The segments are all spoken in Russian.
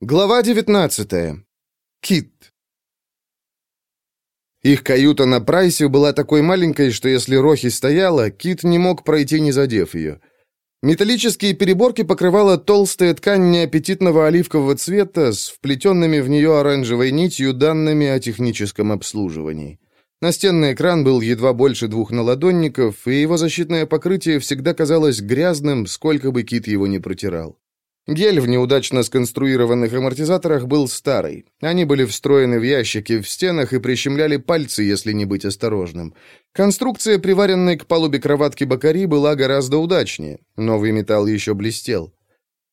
Глава 19. Кит. Их каюта на Прайсе была такой маленькой, что если Рохи стояла, Кит не мог пройти, не задев ее. Металлические переборки покрывала толстая ткань неаппетитного оливкового цвета с вплетенными в нее оранжевой нитью данными о техническом обслуживании. Настенный экран был едва больше двух наладонников, и его защитное покрытие всегда казалось грязным, сколько бы Кит его не протирал. Гель в неудачно сконструированных амортизаторах был старый. Они были встроены в ящики в стенах и прищемляли пальцы, если не быть осторожным. Конструкция, приваренной к палубе кроватки Бакари, была гораздо удачнее. Новый металл еще блестел.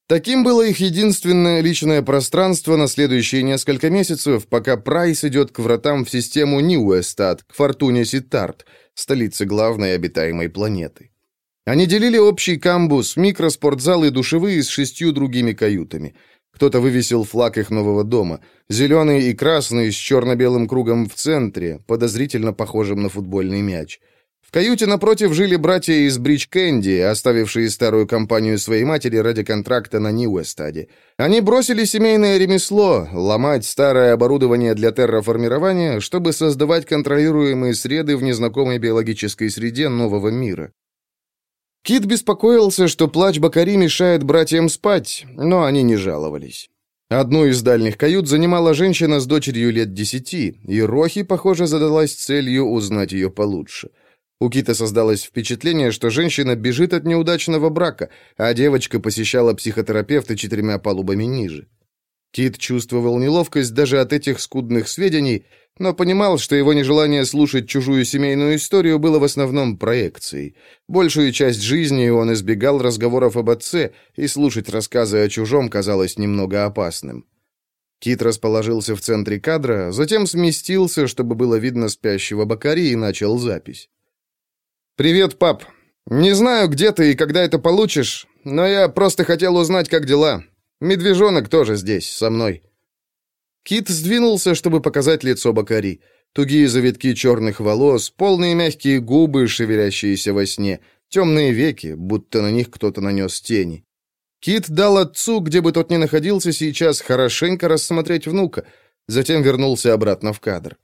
Таким было их единственное личное пространство на следующие несколько месяцев, пока Прайс идет к вратам в систему Ньюэстат, к Фортуне Ситарт, столице главной обитаемой планеты. Они делили общий камбус, микроспортзал и душевые с шестью другими каютами. Кто-то вывесил флаг их нового дома. Зеленый и красный с черно-белым кругом в центре, подозрительно похожим на футбольный мяч. В каюте напротив жили братья из Бридж Кэнди, оставившие старую компанию своей матери ради контракта на Ньюэстаде. Они бросили семейное ремесло, ломать старое оборудование для терраформирования, чтобы создавать контролируемые среды в незнакомой биологической среде нового мира. Кит беспокоился, что плач Бакари мешает братьям спать, но они не жаловались. Одну из дальних кают занимала женщина с дочерью лет десяти, и Рохи, похоже, задалась целью узнать ее получше. У Кита создалось впечатление, что женщина бежит от неудачного брака, а девочка посещала психотерапевта четырьмя палубами ниже. Кит чувствовал неловкость даже от этих скудных сведений, но понимал, что его нежелание слушать чужую семейную историю было в основном проекцией. Большую часть жизни он избегал разговоров об отце, и слушать рассказы о чужом казалось немного опасным. Кит расположился в центре кадра, затем сместился, чтобы было видно спящего Бакари, и начал запись. «Привет, пап. Не знаю, где ты и когда это получишь, но я просто хотел узнать, как дела. Медвежонок тоже здесь, со мной». Кит сдвинулся, чтобы показать лицо Бакари. Тугие завитки черных волос, полные мягкие губы, шевелящиеся во сне, темные веки, будто на них кто-то нанес тени. Кит дал отцу, где бы тот ни находился сейчас, хорошенько рассмотреть внука, затем вернулся обратно в кадр.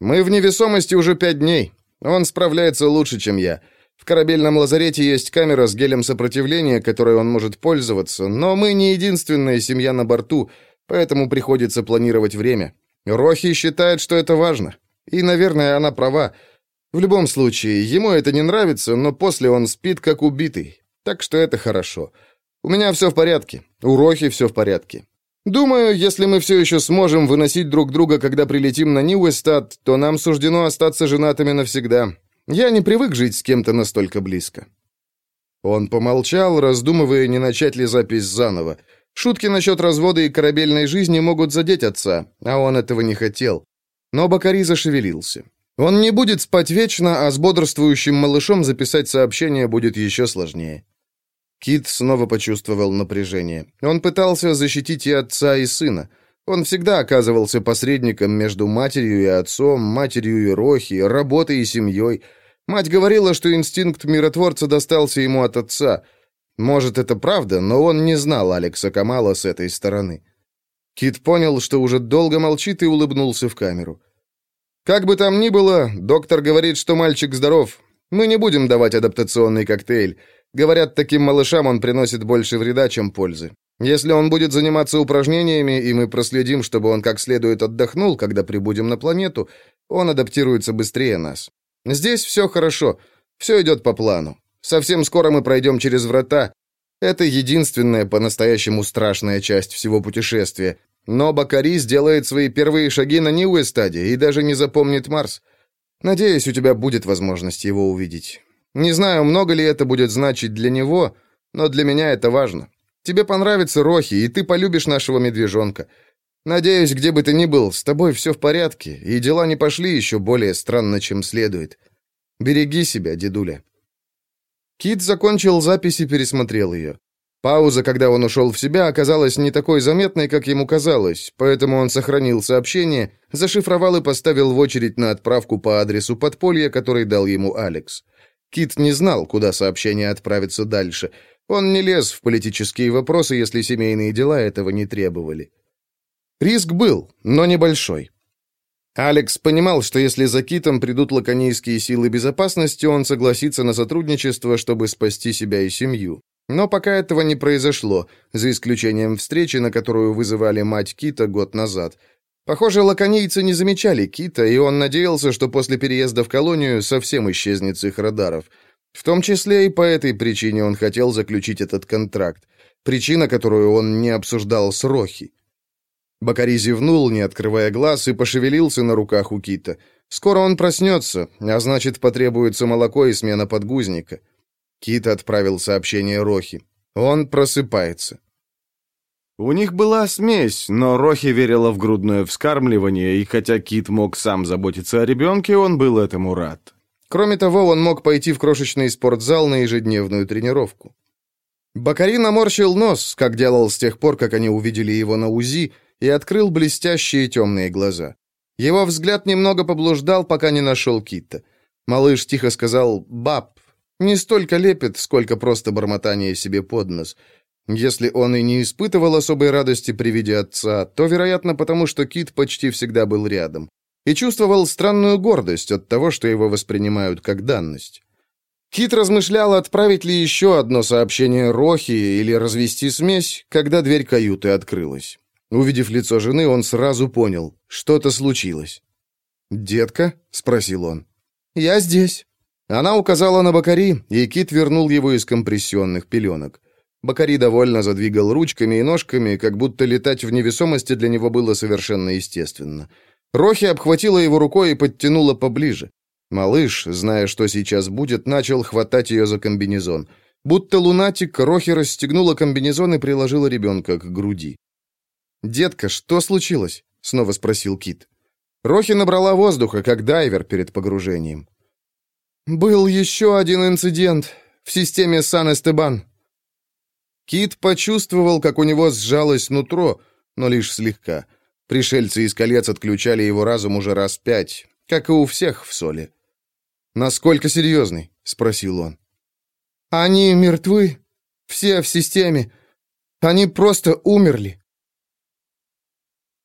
«Мы в невесомости уже пять дней. Он справляется лучше, чем я. Корабельном лазарете есть камера с гелем сопротивления, которой он может пользоваться, но мы не единственная семья на борту, Поэтому приходится планировать время. Рохи считает, что это важно. И, наверное, она права. В любом случае, ему это не нравится, но после он спит как убитый. Так что это хорошо. У меня все в порядке. У Рохи все в порядке. Думаю, если мы все еще сможем выносить друг друга, когда прилетим на Ньюэстад, то нам суждено остаться женатыми навсегда. Я не привык жить с кем-то настолько близко». Он помолчал, раздумывая, не начать ли запись заново. Шутки насчет развода и корабельной жизни могут задеть отца, а он этого не хотел. Но Бакари зашевелился. Он не будет спать вечно, а с бодрствующим малышом записать сообщение будет еще сложнее. Кит снова почувствовал напряжение. Он пытался защитить и отца, и сына. Он всегда оказывался посредником между матерью и отцом, матерью и Рохи, работой и семьей. Мать говорила, что инстинкт миротворца достался ему от отца — может, это правда, но он не знал Алекса Камала с этой стороны. Кит понял, что уже долго молчит и улыбнулся в камеру. «Как бы там ни было, доктор говорит, что мальчик здоров. Мы не будем давать адаптационный коктейль. Говорят, таким малышам он приносит больше вреда, чем пользы. Если он будет заниматься упражнениями, и мы проследим, чтобы он как следует отдохнул, когда прибудем на планету, он адаптируется быстрее нас. Здесь все хорошо, все идет по плану. Совсем скоро мы пройдем через врата. Это единственная по-настоящему страшная часть всего путешествия. Но Бакари сделает свои первые шаги на Ньюэстаде и даже не запомнит Марс. Надеюсь, у тебя будет возможность его увидеть. Не знаю, много ли это будет значить для него, но для меня это важно. Тебе понравится Рохи, и ты полюбишь нашего медвежонка. Надеюсь, где бы ты ни был, с тобой все в порядке, и дела не пошли еще более странно, чем следует. Береги себя, дедуля. Кит закончил запись и пересмотрел ее. Пауза, когда он ушел в себя, оказалась не такой заметной, как ему казалось, поэтому он сохранил сообщение, зашифровал и поставил в очередь на отправку по адресу подполья, который дал ему Алекс. Кит не знал, куда сообщение отправится дальше. Он не лез в политические вопросы, если семейные дела этого не требовали. Риск был, но небольшой. Алекс понимал, что если за Китом придут лаконийские силы безопасности, он согласится на сотрудничество, чтобы спасти себя и семью. Но пока этого не произошло, за исключением встречи, на которую вызывали мать Кита год назад. Похоже, лаконийцы не замечали Кита, и он надеялся, что после переезда в колонию совсем исчезнет с их радаров. В том числе и по этой причине он хотел заключить этот контракт. Причина, которую он не обсуждал с Рохи. Бакари зевнул, не открывая глаз, и пошевелился на руках у Кита. Скоро он проснется, а значит, потребуется молоко и смена подгузника. Кит отправил сообщение Рохи. Он просыпается. У них была смесь, но Рохи верила в грудное вскармливание, и хотя Кит мог сам заботиться о ребенке, он был этому рад. Кроме того, он мог пойти в крошечный спортзал на ежедневную тренировку. Бакари наморщил нос, как делал с тех пор, как они увидели его на УЗИ, и открыл блестящие темные глаза. Его взгляд немного поблуждал, пока не нашел Кита. Малыш тихо сказал «баб». Не столько лепет, сколько просто бормотание себе под нос. Если он и не испытывал особой радости при виде отца, то, вероятно, потому что Кит почти всегда был рядом. И чувствовал странную гордость от того, что его воспринимают как данность. Кит размышлял, отправить ли еще одно сообщение Рохи или развести смесь, когда дверь каюты открылась. Увидев лицо жены, он сразу понял, что-то случилось. «Детка?» — спросил он. «Я здесь». Она указала на Бакари, и Кит вернул его из компрессионных пеленок. Бакари довольно задвигал ручками и ножками, как будто летать в невесомости для него было совершенно естественно. Рохи обхватила его рукой и подтянула поближе. Малыш, зная, что сейчас будет, начал хватать ее за комбинезон. Будто лунатик, Рохи расстегнула комбинезон и приложила ребенка к груди. «Детка, что случилось?» — снова спросил Кит. Рохи набрала воздуха, как дайвер перед погружением. «Был еще один инцидент в системе Сан-Эстебан». Кит почувствовал, как у него сжалось нутро, но лишь слегка. Пришельцы из колец отключали его разум уже раз пять, как и у всех в Соле. «Насколько серьезный?» — спросил он. «Они мертвы. Все в системе. Они просто умерли».